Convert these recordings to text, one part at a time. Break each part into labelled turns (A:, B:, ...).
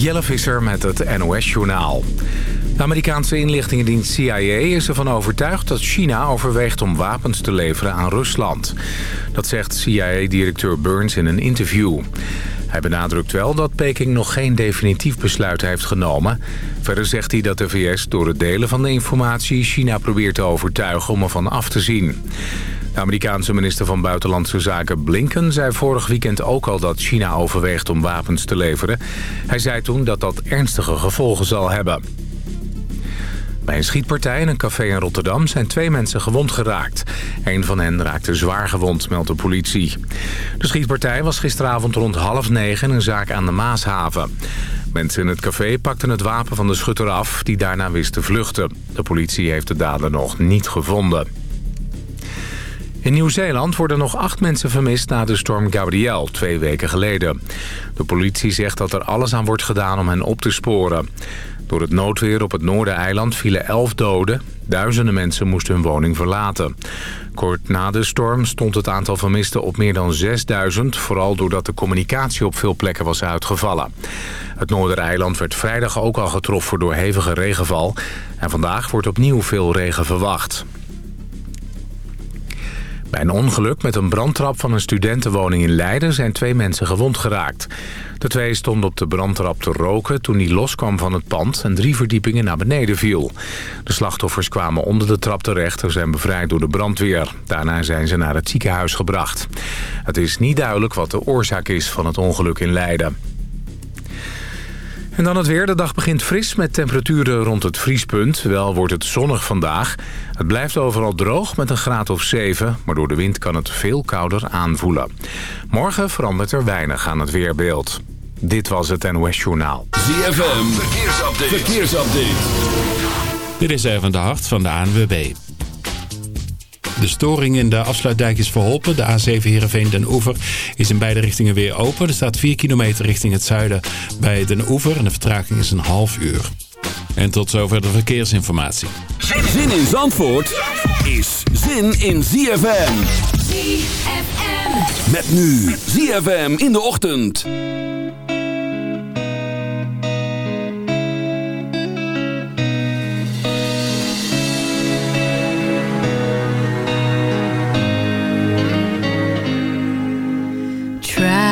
A: Jelle Visser met het NOS-journaal. De Amerikaanse inlichtingendienst CIA is ervan overtuigd dat China overweegt om wapens te leveren aan Rusland. Dat zegt CIA-directeur Burns in een interview. Hij benadrukt wel dat Peking nog geen definitief besluit heeft genomen. Verder zegt hij dat de VS door het delen van de informatie China probeert te overtuigen om ervan af te zien. De Amerikaanse minister van Buitenlandse Zaken Blinken zei vorig weekend ook al dat China overweegt om wapens te leveren. Hij zei toen dat dat ernstige gevolgen zal hebben. Bij een schietpartij in een café in Rotterdam zijn twee mensen gewond geraakt. Een van hen raakte zwaar gewond, meldt de politie. De schietpartij was gisteravond rond half negen in een zaak aan de Maashaven. Mensen in het café pakten het wapen van de schutter af, die daarna wist te vluchten. De politie heeft de dader nog niet gevonden. In Nieuw-Zeeland worden nog acht mensen vermist na de storm Gabrielle, twee weken geleden. De politie zegt dat er alles aan wordt gedaan om hen op te sporen. Door het noodweer op het Noordereiland vielen elf doden. Duizenden mensen moesten hun woning verlaten. Kort na de storm stond het aantal vermisten op meer dan 6000... vooral doordat de communicatie op veel plekken was uitgevallen. Het Noordereiland werd vrijdag ook al getroffen door hevige regenval... en vandaag wordt opnieuw veel regen verwacht. Bij een ongeluk met een brandtrap van een studentenwoning in Leiden zijn twee mensen gewond geraakt. De twee stonden op de brandtrap te roken toen die loskwam van het pand en drie verdiepingen naar beneden viel. De slachtoffers kwamen onder de trap terecht en zijn bevrijd door de brandweer. Daarna zijn ze naar het ziekenhuis gebracht. Het is niet duidelijk wat de oorzaak is van het ongeluk in Leiden. En dan het weer. De dag begint fris met temperaturen rond het vriespunt. Wel wordt het zonnig vandaag. Het blijft overal droog met een graad of 7. Maar door de wind kan het veel kouder aanvoelen. Morgen verandert er weinig aan het weerbeeld. Dit was het NOS Journaal.
B: ZFM. Verkeersupdate. Verkeersupdate.
C: Dit is even de hart van de ANWB. De storing in de afsluitdijk is verholpen. De A7 Heerenveen Den Oever is in beide richtingen weer open. Er staat 4 kilometer richting het zuiden bij Den Oever. En de vertraging is een half uur. En tot zover de verkeersinformatie.
B: Zin in Zandvoort is zin in ZFM.
D: ZFM.
B: Met nu ZFM in de ochtend.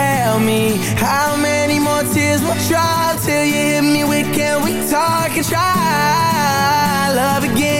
D: tell me how many more tears will drop till you hit me with can we talk and try love again.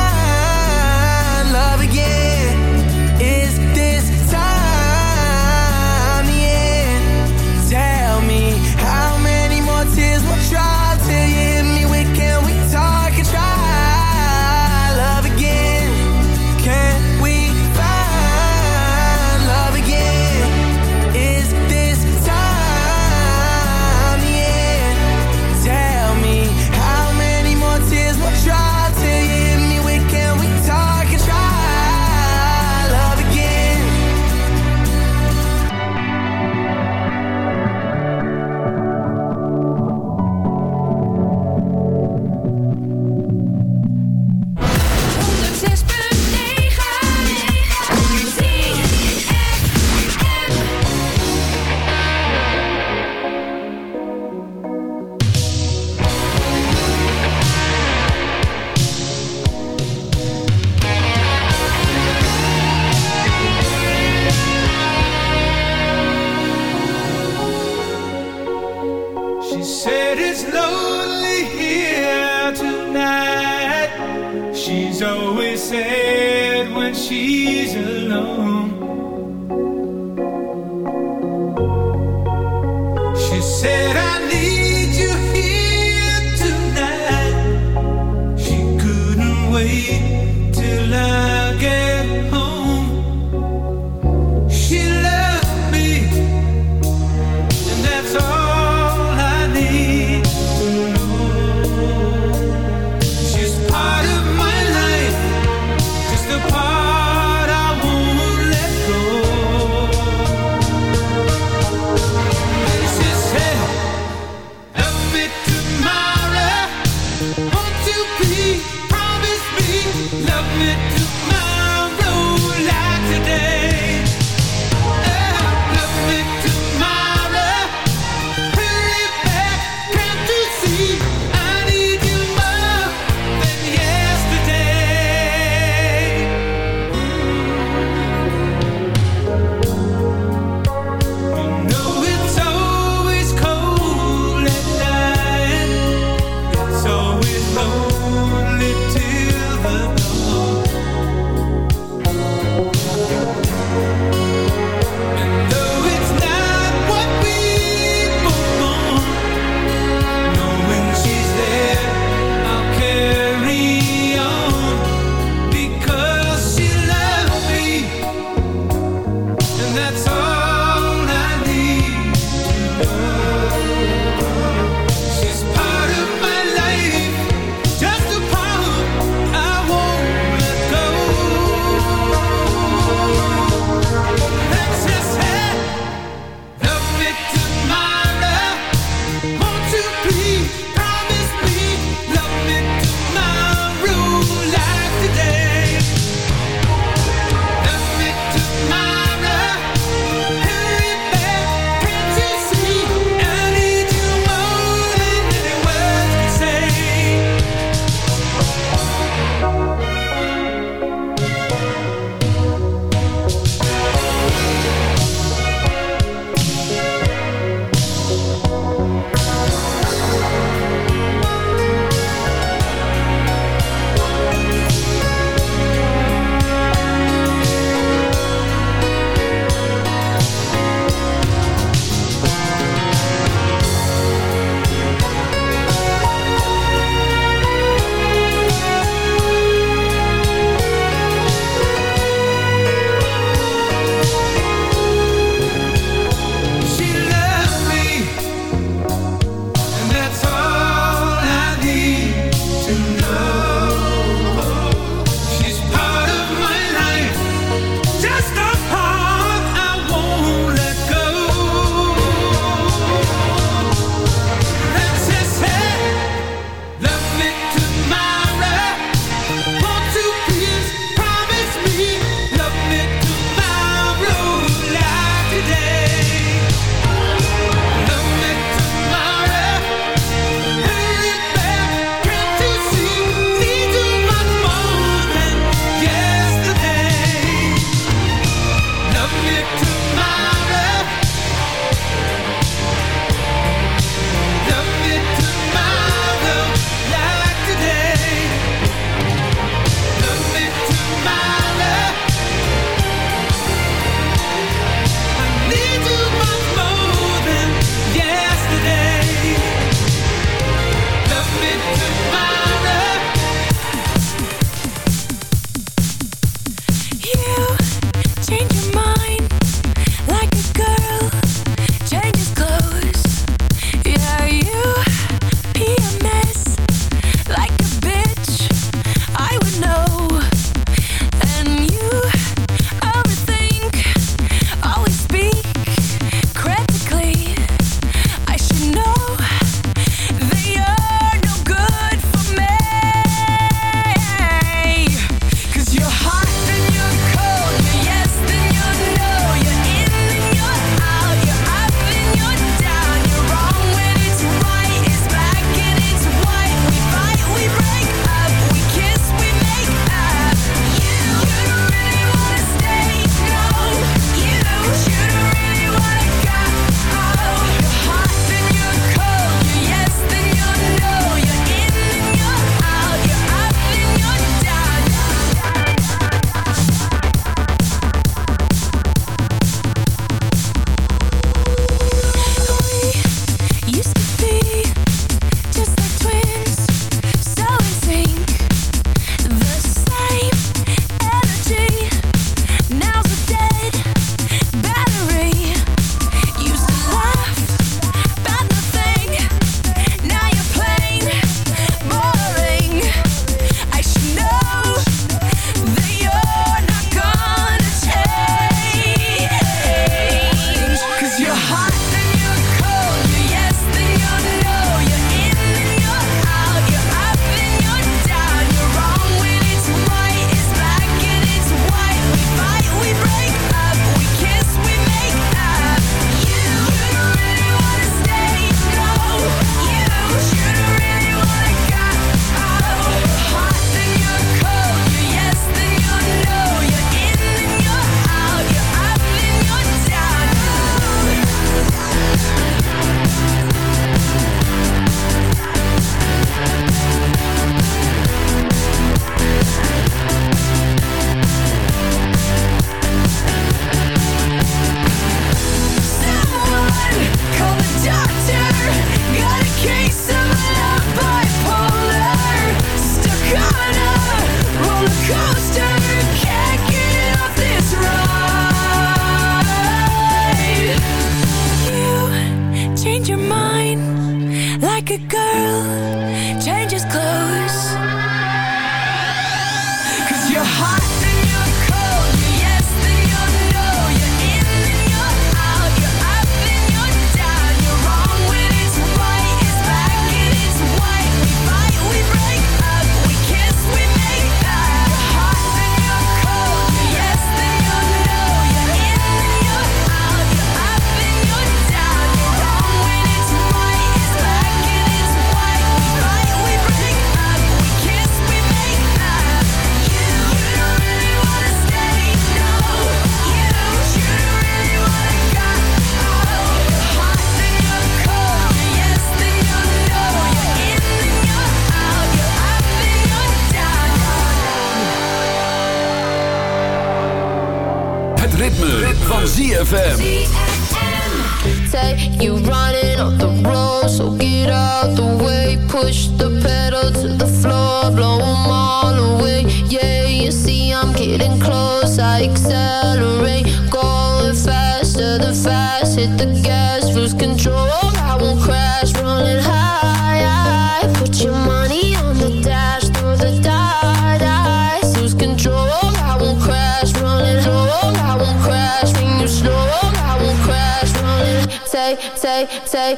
E: ZFM.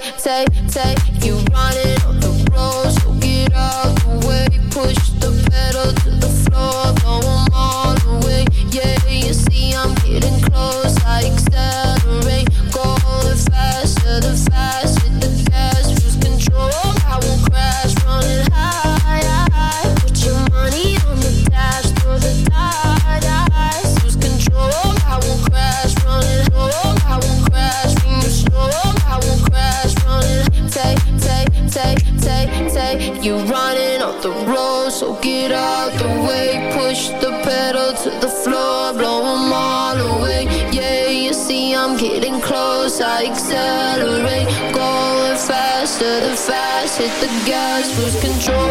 F: Crash, run
G: to the fast, hit the gas, lose control.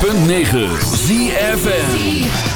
H: 106.9 ZFN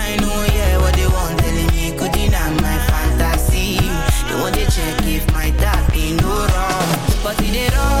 I: need it
G: all.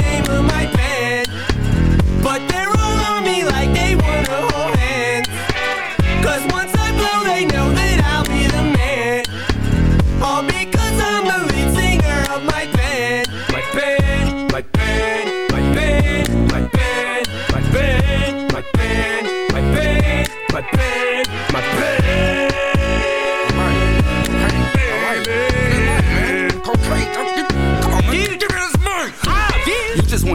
J: of my band. But they're all on me like they wanna hold hands. Cause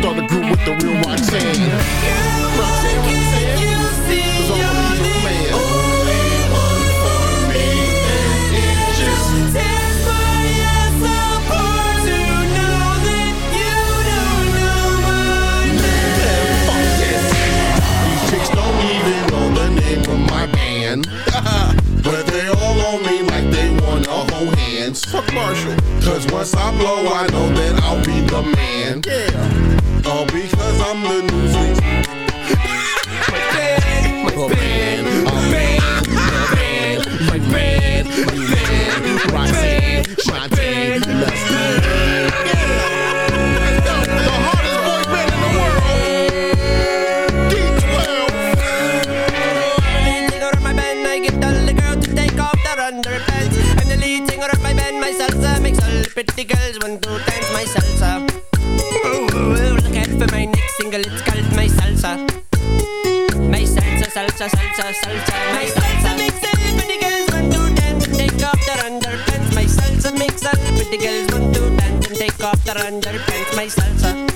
K: start a group with the real Roxanne. These Fuck Marshall. Cause once I blow, I know that I'll be the man. Yeah. All because I'm the newsleak. my band, my band, my band, my band, my band, my band, Roxanne, my band, let's go. The the
J: pretty girls want to dance my salsa. Ooh, look out for my next single, it's called my salsa. My salsa, salsa, salsa, salsa, my salsa makes all the pretty girls want to dance and take off their underpants. My salsa makes all the pretty girls want to dance and take off their underpants. My salsa.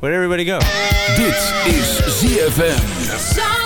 J: Where'd everybody go?
B: This is ZFM.